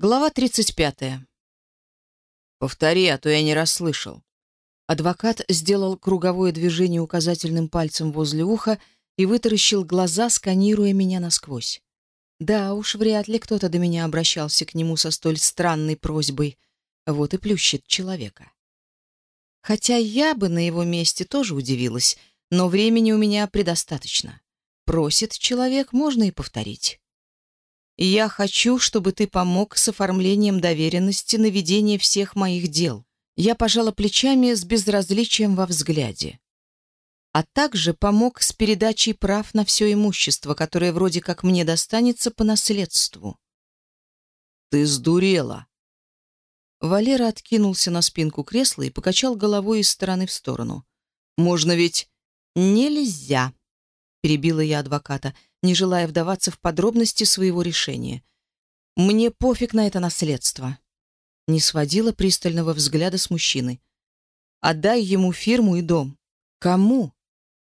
Глава 35. Повтори, а то я не расслышал. Адвокат сделал круговое движение указательным пальцем возле уха и вытаращил глаза, сканируя меня насквозь. Да уж, вряд ли кто-то до меня обращался к нему со столь странной просьбой. Вот и плющит человека. Хотя я бы на его месте тоже удивилась, но времени у меня предостаточно. Просит человек, можно и повторить. Я хочу, чтобы ты помог с оформлением доверенности на ведение всех моих дел. Я пожала плечами с безразличием во взгляде. А также помог с передачей прав на все имущество, которое вроде как мне достанется по наследству. Ты сдурела. Валера откинулся на спинку кресла и покачал головой из стороны в сторону. Можно ведь нельзя, перебила я адвоката не желая вдаваться в подробности своего решения. «Мне пофиг на это наследство». Не сводила пристального взгляда с мужчины. «Отдай ему фирму и дом». «Кому?»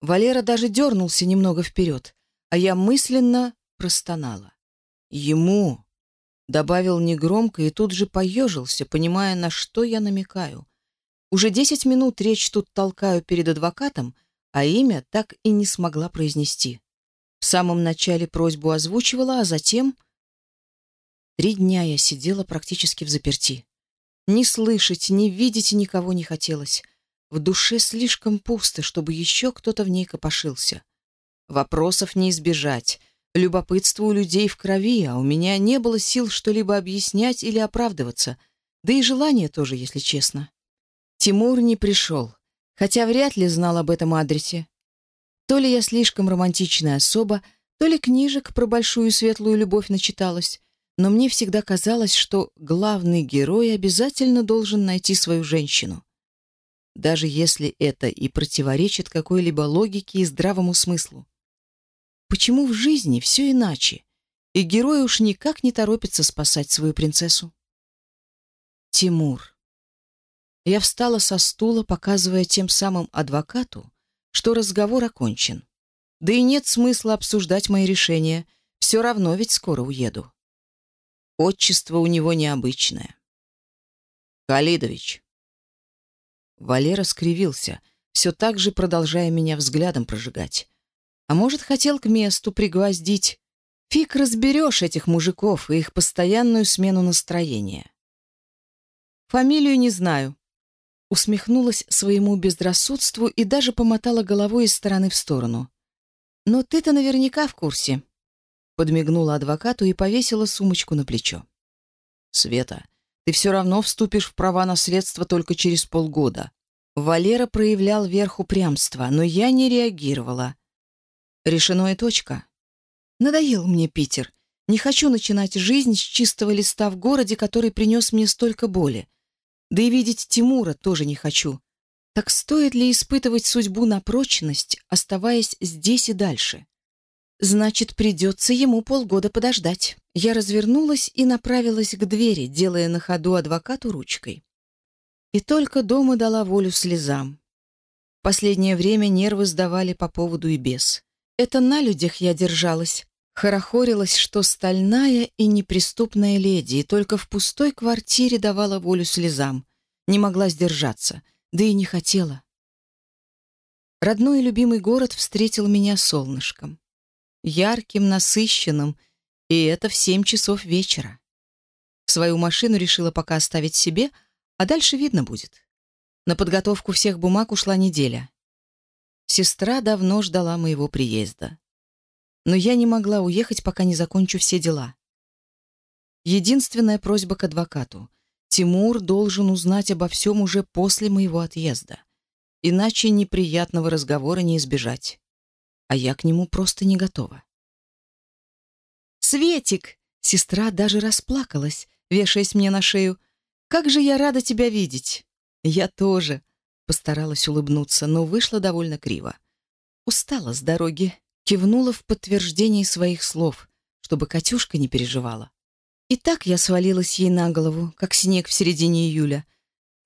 Валера даже дернулся немного вперед, а я мысленно простонала. «Ему!» Добавил негромко и тут же поежился, понимая, на что я намекаю. Уже десять минут речь тут толкаю перед адвокатом, а имя так и не смогла произнести. В самом начале просьбу озвучивала, а затем... Три дня я сидела практически в заперти. Ни слышать, ни видеть никого не хотелось. В душе слишком пусто, чтобы еще кто-то в ней копошился. Вопросов не избежать. Любопытство у людей в крови, а у меня не было сил что-либо объяснять или оправдываться. Да и желания тоже, если честно. Тимур не пришел, хотя вряд ли знал об этом адресе. То ли я слишком романтичная особа, то ли книжек про большую светлую любовь начиталась, но мне всегда казалось, что главный герой обязательно должен найти свою женщину. Даже если это и противоречит какой-либо логике и здравому смыслу. Почему в жизни все иначе, и герой уж никак не торопится спасать свою принцессу? Тимур. Я встала со стула, показывая тем самым адвокату, что разговор окончен. Да и нет смысла обсуждать мои решения, все равно ведь скоро уеду. Отчество у него необычное. Калидович. Валера скривился, все так же продолжая меня взглядом прожигать. А может, хотел к месту пригвоздить. Фиг разберешь этих мужиков и их постоянную смену настроения. Фамилию не знаю, усмехнулась своему безрассудству и даже помотала головой из стороны в сторону. «Но ты-то наверняка в курсе», — подмигнула адвокату и повесила сумочку на плечо. «Света, ты все равно вступишь в права наследства только через полгода». Валера проявлял верх упрямства, но я не реагировала. Решено и точка. Надоел мне Питер. Не хочу начинать жизнь с чистого листа в городе, который принес мне столько боли. да и видеть Тимура тоже не хочу. Так стоит ли испытывать судьбу на прочность, оставаясь здесь и дальше? Значит, придется ему полгода подождать. Я развернулась и направилась к двери, делая на ходу адвокату ручкой. И только дома дала волю слезам. Последнее время нервы сдавали по поводу и без. Это на людях я держалась, Хорохорилась, что стальная и неприступная леди, и только в пустой квартире давала волю слезам. Не могла сдержаться, да и не хотела. Родной и любимый город встретил меня солнышком. Ярким, насыщенным, и это в семь часов вечера. Свою машину решила пока оставить себе, а дальше видно будет. На подготовку всех бумаг ушла неделя. Сестра давно ждала моего приезда но я не могла уехать, пока не закончу все дела. Единственная просьба к адвокату. Тимур должен узнать обо всем уже после моего отъезда. Иначе неприятного разговора не избежать. А я к нему просто не готова. «Светик!» Сестра даже расплакалась, вешаясь мне на шею. «Как же я рада тебя видеть!» «Я тоже!» Постаралась улыбнуться, но вышла довольно криво. Устала с дороги, кивнула в подтверждение своих слов, чтобы Катюшка не переживала. И так я свалилась ей на голову, как снег в середине июля.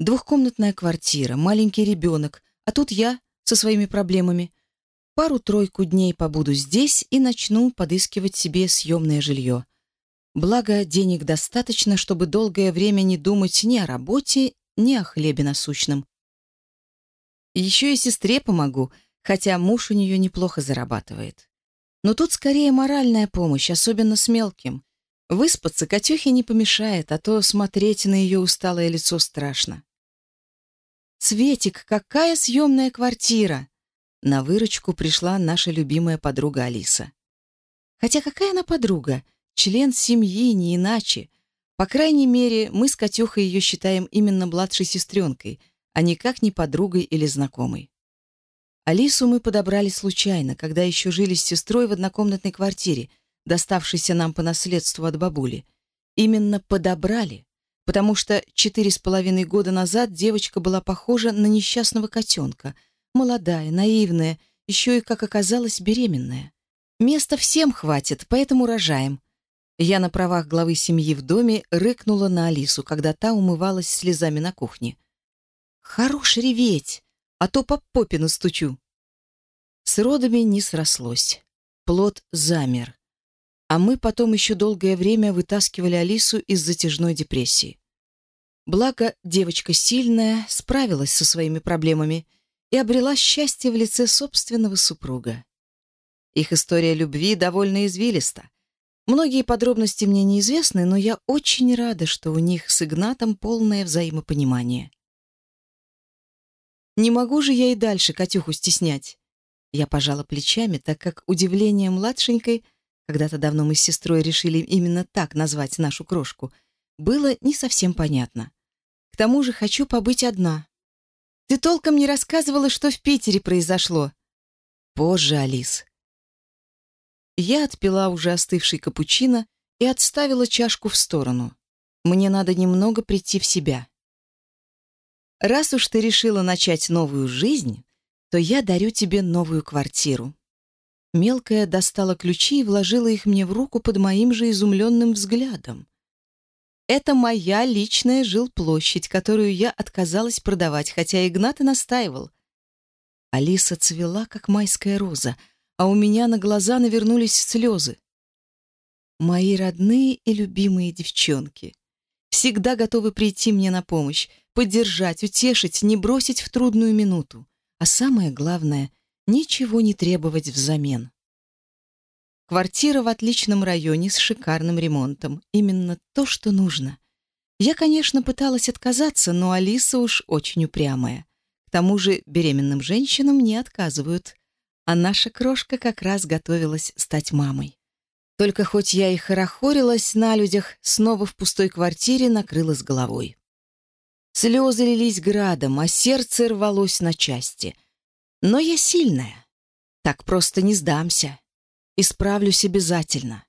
Двухкомнатная квартира, маленький ребенок, а тут я со своими проблемами. Пару-тройку дней побуду здесь и начну подыскивать себе съемное жилье. Благо, денег достаточно, чтобы долгое время не думать ни о работе, ни о хлебе насущном. Еще и сестре помогу, хотя муж у нее неплохо зарабатывает. Но тут скорее моральная помощь, особенно с мелким. Выспаться Катюхе не помешает, а то смотреть на ее усталое лицо страшно. «Светик, какая съемная квартира!» На выручку пришла наша любимая подруга Алиса. Хотя какая она подруга? Член семьи, не иначе. По крайней мере, мы с Катюхой ее считаем именно младшей сестренкой, а никак не подругой или знакомой. Алису мы подобрали случайно, когда еще жили с сестрой в однокомнатной квартире, доставшейся нам по наследству от бабули. Именно подобрали, потому что четыре с половиной года назад девочка была похожа на несчастного котенка, молодая, наивная, еще и, как оказалось, беременная. Места всем хватит, поэтому рожаем. Я на правах главы семьи в доме рыкнула на Алису, когда та умывалась слезами на кухне. «Хорош реветь!» а то по попе настучу. С родами не срослось. Плод замер. А мы потом еще долгое время вытаскивали Алису из затяжной депрессии. Благо, девочка сильная, справилась со своими проблемами и обрела счастье в лице собственного супруга. Их история любви довольно извилиста. Многие подробности мне неизвестны, но я очень рада, что у них с Игнатом полное взаимопонимание. Не могу же я и дальше Катюху стеснять. Я пожала плечами, так как удивление младшенькой, когда-то давно мы с сестрой решили именно так назвать нашу крошку, было не совсем понятно. К тому же хочу побыть одна. Ты толком не рассказывала, что в Питере произошло. Позже, Алис. Я отпила уже остывший капучино и отставила чашку в сторону. Мне надо немного прийти в себя. Раз уж ты решила начать новую жизнь, то я дарю тебе новую квартиру. Мелкая достала ключи и вложила их мне в руку под моим же изумленным взглядом. Это моя личная жилплощадь, которую я отказалась продавать, хотя Игнат и настаивал. Алиса цвела, как майская роза, а у меня на глаза навернулись слезы. Мои родные и любимые девчонки всегда готовы прийти мне на помощь, поддержать, утешить, не бросить в трудную минуту. А самое главное — ничего не требовать взамен. Квартира в отличном районе с шикарным ремонтом. Именно то, что нужно. Я, конечно, пыталась отказаться, но Алиса уж очень упрямая. К тому же беременным женщинам не отказывают. А наша крошка как раз готовилась стать мамой. Только хоть я и хорохорилась на людях, снова в пустой квартире накрылась головой. Слезы лились градом, а сердце рвалось на части. Но я сильная. Так просто не сдамся. Исправлюсь обязательно.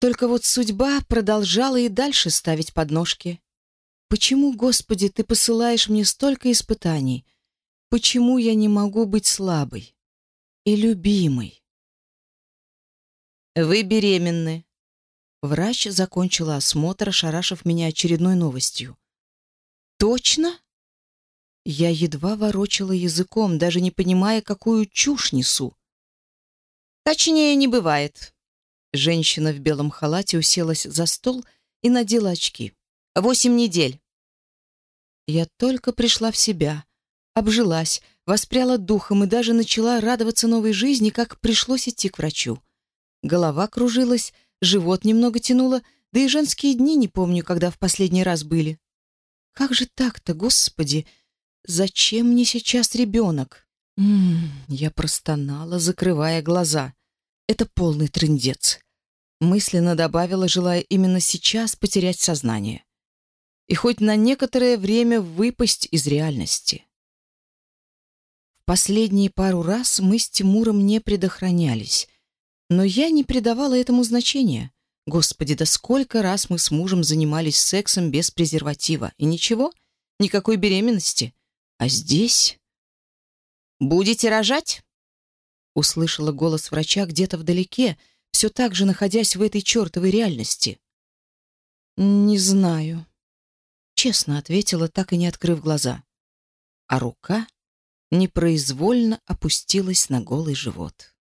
Только вот судьба продолжала и дальше ставить подножки. Почему, Господи, ты посылаешь мне столько испытаний? Почему я не могу быть слабой и любимой? Вы «Выбери Врач закончила осмотр, ошарашив меня очередной новостью. «Точно?» Я едва ворочала языком, даже не понимая, какую чушь несу. «Точнее, не бывает». Женщина в белом халате уселась за стол и надела очки. «Восемь недель». Я только пришла в себя, обжилась, воспряла духом и даже начала радоваться новой жизни, как пришлось идти к врачу. Голова кружилась, живот немного тянуло, да и женские дни не помню, когда в последний раз были. Как же так-то, господи? Зачем мне сейчас ребенок? М -м -м, я простонала, закрывая глаза. Это полный трындец. Мысленно добавила, желая именно сейчас потерять сознание. И хоть на некоторое время выпасть из реальности. В последние пару раз мы с Тимуром не предохранялись — но я не придавала этому значения. Господи, да сколько раз мы с мужем занимались сексом без презерватива, и ничего, никакой беременности. А здесь... «Будете рожать?» Услышала голос врача где-то вдалеке, все так же находясь в этой чертовой реальности. «Не знаю», — честно ответила, так и не открыв глаза. А рука непроизвольно опустилась на голый живот.